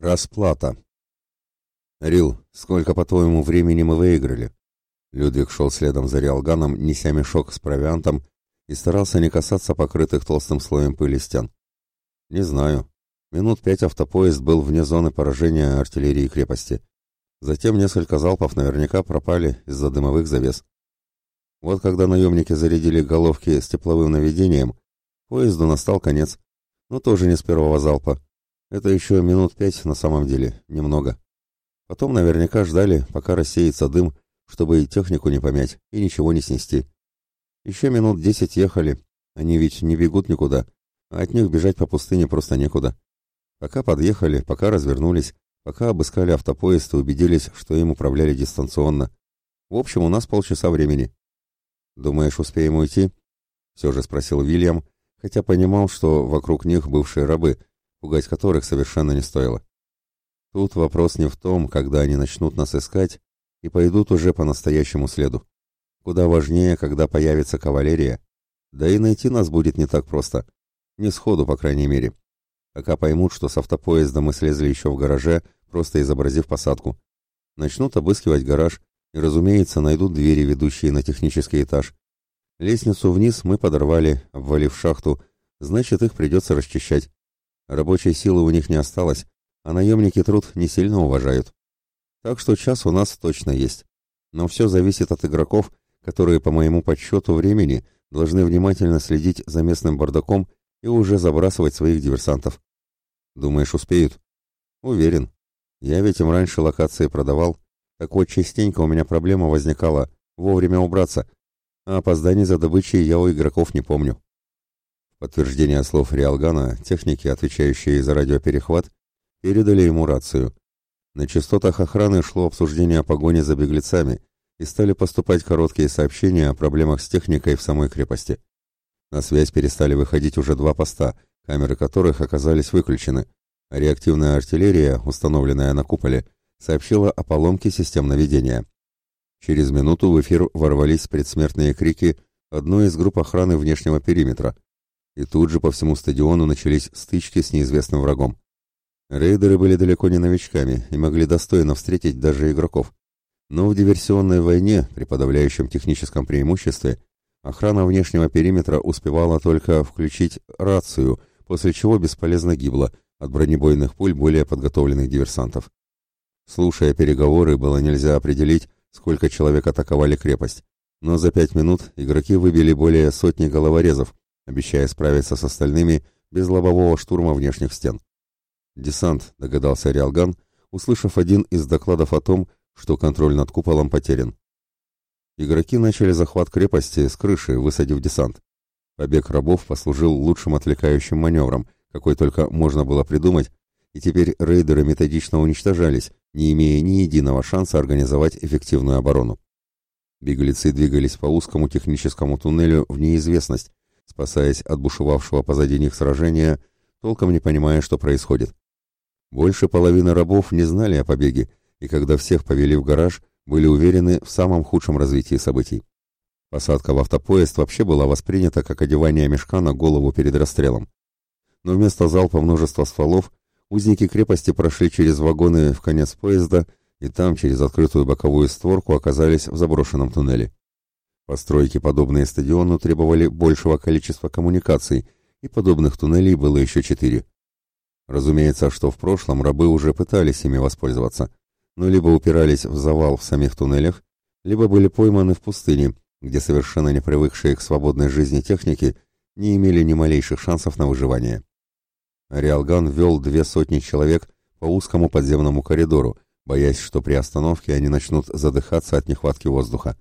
Расплата. Рил, сколько, по-твоему, времени мы выиграли? Людвиг шел следом за Риалганом, неся мешок с провиантом, и старался не касаться покрытых толстым слоем пыли стен. Не знаю. Минут пять автопоезд был вне зоны поражения артиллерии крепости. Затем несколько залпов наверняка пропали из-за дымовых завес. Вот когда наемники зарядили головки с тепловым наведением, поезду настал конец, но тоже не с первого залпа. Это еще минут пять на самом деле, немного. Потом наверняка ждали, пока рассеется дым, чтобы и технику не помять, и ничего не снести. Еще минут десять ехали, они ведь не бегут никуда, а от них бежать по пустыне просто некуда. Пока подъехали, пока развернулись, пока обыскали автопоезд и убедились, что им управляли дистанционно. В общем, у нас полчаса времени. «Думаешь, успеем уйти?» — все же спросил Вильям, хотя понимал, что вокруг них бывшие рабы — пугать которых совершенно не стоило. Тут вопрос не в том, когда они начнут нас искать и пойдут уже по настоящему следу. Куда важнее, когда появится кавалерия. Да и найти нас будет не так просто. Не сходу, по крайней мере. Пока поймут, что с автопоезда мы слезли еще в гараже, просто изобразив посадку. Начнут обыскивать гараж и, разумеется, найдут двери, ведущие на технический этаж. Лестницу вниз мы подорвали, обвалив шахту, значит, их придется расчищать. Рабочей силы у них не осталось, а наемники труд не сильно уважают. Так что час у нас точно есть. Но все зависит от игроков, которые, по моему подсчету времени, должны внимательно следить за местным бардаком и уже забрасывать своих диверсантов. Думаешь, успеют? Уверен. Я ведь им раньше локации продавал. Так вот, частенько у меня проблема возникала вовремя убраться, а опозданий за добычей я у игроков не помню подтверждение слов Риалгана, техники, отвечающие за радиоперехват, передали ему рацию. На частотах охраны шло обсуждение погони за беглецами, и стали поступать короткие сообщения о проблемах с техникой в самой крепости. На связь перестали выходить уже два поста, камеры которых оказались выключены, а реактивная артиллерия, установленная на куполе, сообщила о поломке систем наведения. Через минуту в эфир ворвались предсмертные крики одной из групп охраны внешнего периметра – и тут же по всему стадиону начались стычки с неизвестным врагом. Рейдеры были далеко не новичками и могли достойно встретить даже игроков. Но в диверсионной войне, при подавляющем техническом преимуществе, охрана внешнего периметра успевала только включить рацию, после чего бесполезно гибла от бронебойных пуль более подготовленных диверсантов. Слушая переговоры, было нельзя определить, сколько человек атаковали крепость, но за пять минут игроки выбили более сотни головорезов, обещая справиться с остальными без лобового штурма внешних стен. «Десант», — догадался Риалган, услышав один из докладов о том, что контроль над куполом потерян. Игроки начали захват крепости с крыши, высадив десант. Побег рабов послужил лучшим отвлекающим маневром, какой только можно было придумать, и теперь рейдеры методично уничтожались, не имея ни единого шанса организовать эффективную оборону. Беглецы двигались по узкому техническому туннелю в неизвестность, спасаясь от бушевавшего позади них сражения, толком не понимая, что происходит. Больше половины рабов не знали о побеге, и когда всех повели в гараж, были уверены в самом худшем развитии событий. Посадка в автопоезд вообще была воспринята как одевание мешка на голову перед расстрелом. Но вместо залпа множества стволов узники крепости прошли через вагоны в конец поезда и там, через открытую боковую створку, оказались в заброшенном туннеле. Постройки, подобные стадиону, требовали большего количества коммуникаций, и подобных туннелей было еще четыре. Разумеется, что в прошлом рабы уже пытались ими воспользоваться, но либо упирались в завал в самих туннелях, либо были пойманы в пустыне, где совершенно не привыкшие к свободной жизни техники не имели ни малейших шансов на выживание. Ариалган вел две сотни человек по узкому подземному коридору, боясь, что при остановке они начнут задыхаться от нехватки воздуха.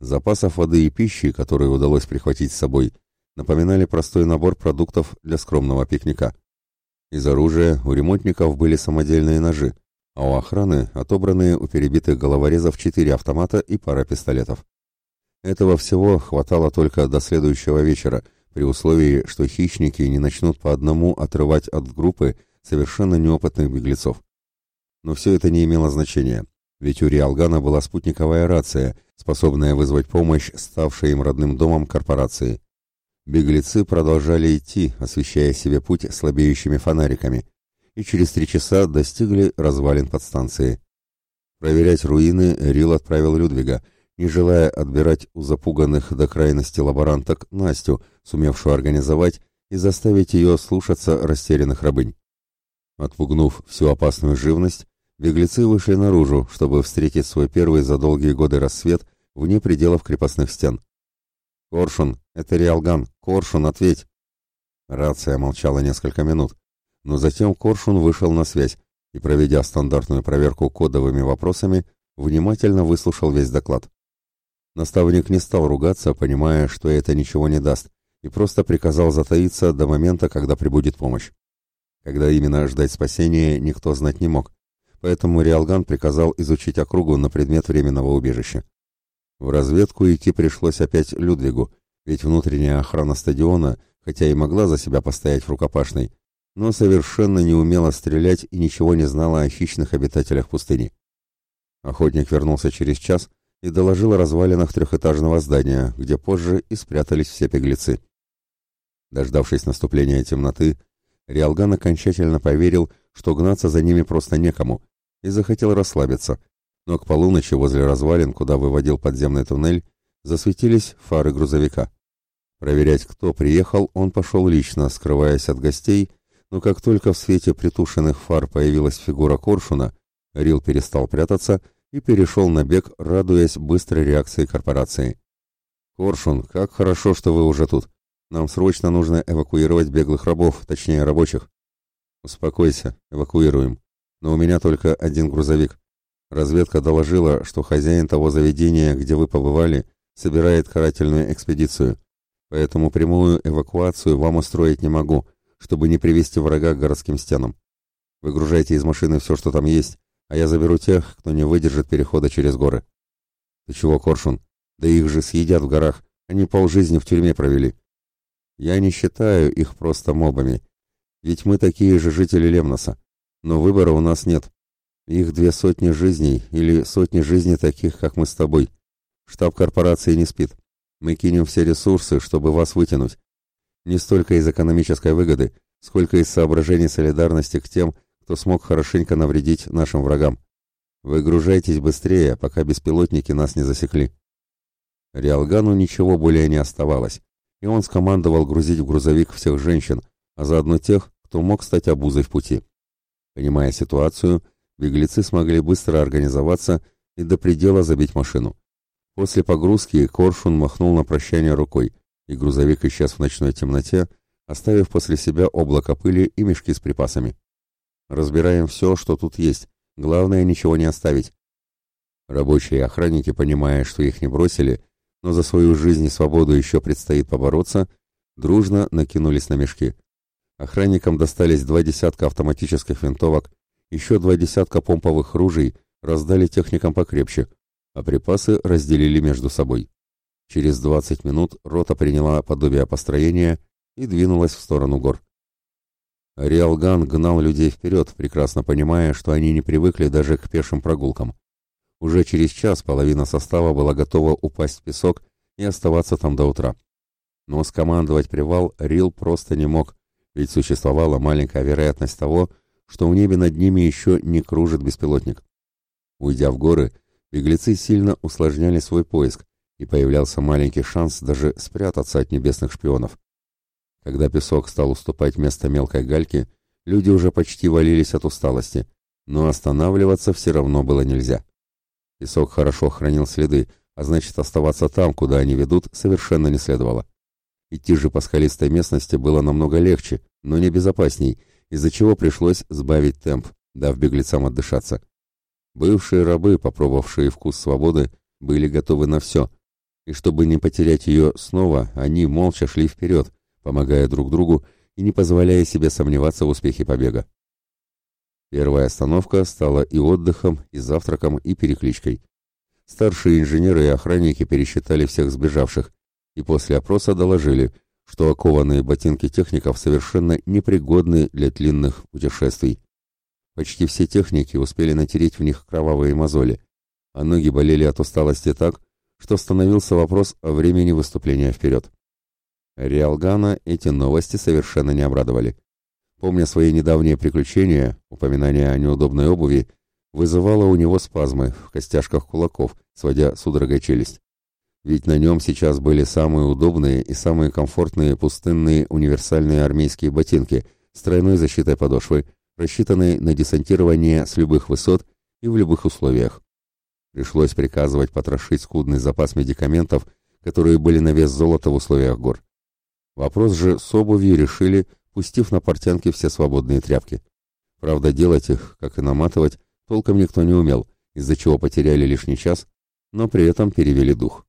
Запасов воды и пищи, которые удалось прихватить с собой, напоминали простой набор продуктов для скромного пикника. Из оружия у ремонтников были самодельные ножи, а у охраны отобранные у перебитых головорезов четыре автомата и пара пистолетов. Этого всего хватало только до следующего вечера, при условии, что хищники не начнут по одному отрывать от группы совершенно неопытных беглецов. Но все это не имело значения, ведь у Риалгана была спутниковая рация – способная вызвать помощь ставшей им родным домом корпорации. Беглецы продолжали идти, освещая себе путь слабеющими фонариками, и через три часа достигли развалин подстанции. Проверять руины Рил отправил Людвига, не желая отбирать у запуганных до крайности лаборанток Настю, сумевшую организовать и заставить ее слушаться растерянных рабынь. Отпугнув всю опасную живность, беглецы вышли наружу, чтобы встретить свой первый за долгие годы рассвет вне пределов крепостных стен. «Коршун, это Риалган! Коршун, ответь!» Рация молчала несколько минут, но затем Коршун вышел на связь и, проведя стандартную проверку кодовыми вопросами, внимательно выслушал весь доклад. Наставник не стал ругаться, понимая, что это ничего не даст, и просто приказал затаиться до момента, когда прибудет помощь. Когда именно ждать спасения, никто знать не мог, поэтому Риалган приказал изучить округу на предмет временного убежища. В разведку идти пришлось опять Людвигу, ведь внутренняя охрана стадиона, хотя и могла за себя постоять в рукопашной, но совершенно не умела стрелять и ничего не знала о хищных обитателях пустыни. Охотник вернулся через час и доложил о развалинах трехэтажного здания, где позже и спрятались все беглецы. Дождавшись наступления темноты, Риалган окончательно поверил, что гнаться за ними просто некому, и захотел расслабиться, но к полуночи возле развалин, куда выводил подземный туннель, засветились фары грузовика. Проверять, кто приехал, он пошел лично, скрываясь от гостей, но как только в свете притушенных фар появилась фигура Коршуна, Рил перестал прятаться и перешел на бег, радуясь быстрой реакции корпорации. «Коршун, как хорошо, что вы уже тут!» Нам срочно нужно эвакуировать беглых рабов, точнее рабочих. Успокойся, эвакуируем. Но у меня только один грузовик. Разведка доложила, что хозяин того заведения, где вы побывали, собирает карательную экспедицию. Поэтому прямую эвакуацию вам устроить не могу, чтобы не привести врага к городским стенам. Выгружайте из машины все, что там есть, а я заберу тех, кто не выдержит перехода через горы. Ты чего, Коршун? Да их же съедят в горах. Они полжизни в тюрьме провели. Я не считаю их просто мобами, ведь мы такие же жители Лемноса, но выбора у нас нет. Их две сотни жизней или сотни жизней таких, как мы с тобой. Штаб корпорации не спит. Мы кинем все ресурсы, чтобы вас вытянуть. Не столько из экономической выгоды, сколько из соображений солидарности к тем, кто смог хорошенько навредить нашим врагам. Выгружайтесь быстрее, пока беспилотники нас не засекли. Риалгану ничего более не оставалось и он скомандовал грузить в грузовик всех женщин, а заодно тех, кто мог стать обузой в пути. Понимая ситуацию, беглецы смогли быстро организоваться и до предела забить машину. После погрузки Коршун махнул на прощание рукой, и грузовик исчез в ночной темноте, оставив после себя облако пыли и мешки с припасами. Разбираем все, что тут есть, главное ничего не оставить. Рабочие и охранники, понимая, что их не бросили, но за свою жизнь и свободу еще предстоит побороться, дружно накинулись на мешки. Охранникам достались два десятка автоматических винтовок, еще два десятка помповых ружей раздали техникам покрепче, а припасы разделили между собой. Через 20 минут рота приняла подобие построения и двинулась в сторону гор. Риалган гнал людей вперед, прекрасно понимая, что они не привыкли даже к пешим прогулкам. Уже через час половина состава была готова упасть в песок и оставаться там до утра. Но скомандовать привал Рил просто не мог, ведь существовала маленькая вероятность того, что в небе над ними еще не кружит беспилотник. Уйдя в горы, беглецы сильно усложняли свой поиск, и появлялся маленький шанс даже спрятаться от небесных шпионов. Когда песок стал уступать место мелкой гальке, люди уже почти валились от усталости, но останавливаться все равно было нельзя. Песок хорошо хранил следы, а значит оставаться там, куда они ведут, совершенно не следовало. Идти же по скалистой местности было намного легче, но не безопасней, из-за чего пришлось сбавить темп, дав беглецам отдышаться. Бывшие рабы, попробовавшие вкус свободы, были готовы на все, и чтобы не потерять ее снова, они молча шли вперед, помогая друг другу и не позволяя себе сомневаться в успехе побега. Первая остановка стала и отдыхом, и завтраком, и перекличкой. Старшие инженеры и охранники пересчитали всех сбежавших, и после опроса доложили, что окованные ботинки техников совершенно непригодны для длинных путешествий. Почти все техники успели натереть в них кровавые мозоли, а ноги болели от усталости так, что становился вопрос о времени выступления вперед. Риалгана эти новости совершенно не обрадовали. Помня свои недавние приключения, упоминание о неудобной обуви вызывало у него спазмы в костяшках кулаков, сводя судорогой челюсть. Ведь на нем сейчас были самые удобные и самые комфортные пустынные универсальные армейские ботинки с тройной защитой подошвы, рассчитанные на десантирование с любых высот и в любых условиях. Пришлось приказывать потрошить скудный запас медикаментов, которые были на вес золота в условиях гор. Вопрос же с обувью решили, пустив на портянки все свободные тряпки. Правда, делать их, как и наматывать, толком никто не умел, из-за чего потеряли лишний час, но при этом перевели дух.